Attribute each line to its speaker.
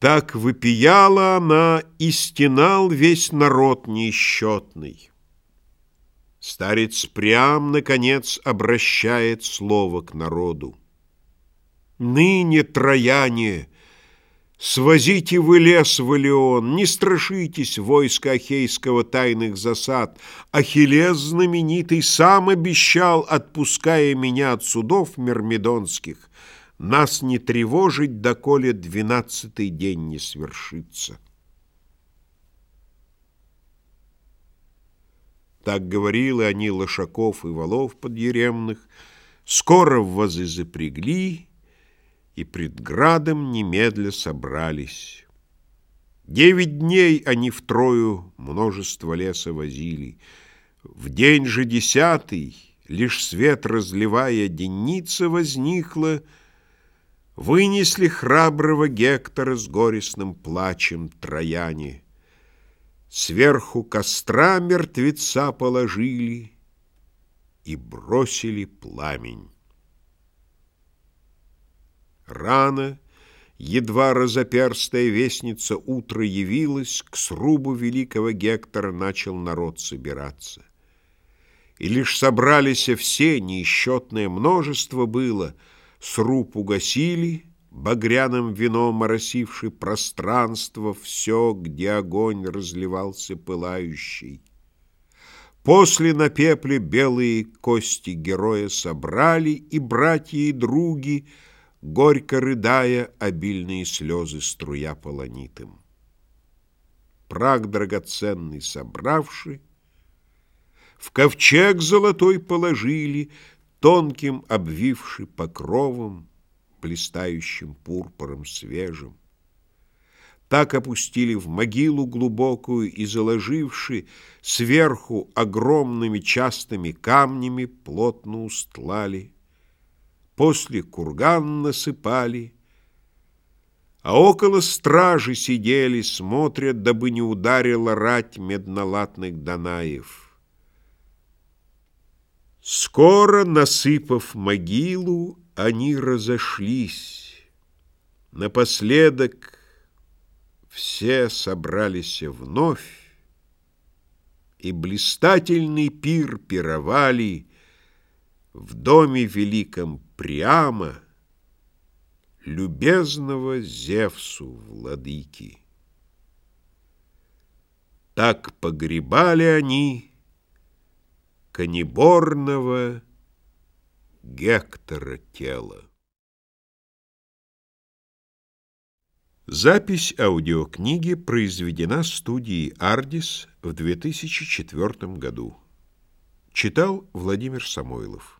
Speaker 1: Так выпияла она, и стенал весь народ несчетный. Старец прям, наконец, обращает слово к народу. Ныне, трояне, свозите вы лес в Илеон, не страшитесь войска Ахейского тайных засад. Ахиллес знаменитый сам обещал, отпуская меня от судов мирмидонских, нас не тревожить, доколе двенадцатый день не свершится. Так говорили они лошаков и валов подъеремных, скоро в вазы запрягли, и пред градом немедля собрались. Девять дней они втрою множество леса возили. В день же десятый, лишь свет разливая, денница возникла, Вынесли храброго Гектора с горестным плачем трояне. Сверху костра мертвеца положили И бросили пламень. Рано, едва разоперстая вестница утро явилась, К срубу великого Гектора начал народ собираться. И лишь собрались все, неисчетное множество было — Сруб угасили, багряным вином оросивший пространство, Все, где огонь разливался пылающий. После на пепле белые кости героя собрали, И братья и други, горько рыдая, Обильные слезы струя полонитым. Праг драгоценный собравши, В ковчег золотой положили, тонким обвивши покровом, блистающим пурпуром свежим. Так опустили в могилу глубокую и заложивши сверху огромными частыми камнями плотно устлали. После курган насыпали, а около стражи сидели, смотрят, дабы не ударила рать меднолатных Данаев. Скоро, насыпав могилу, они разошлись. Напоследок все собрались вновь, И блистательный пир пировали В доме великом прямо Любезного Зевсу владыки. Так погребали они Каниборного Гектора тела. Запись аудиокниги произведена студией «Ардис» в 2004 году. Читал Владимир Самойлов.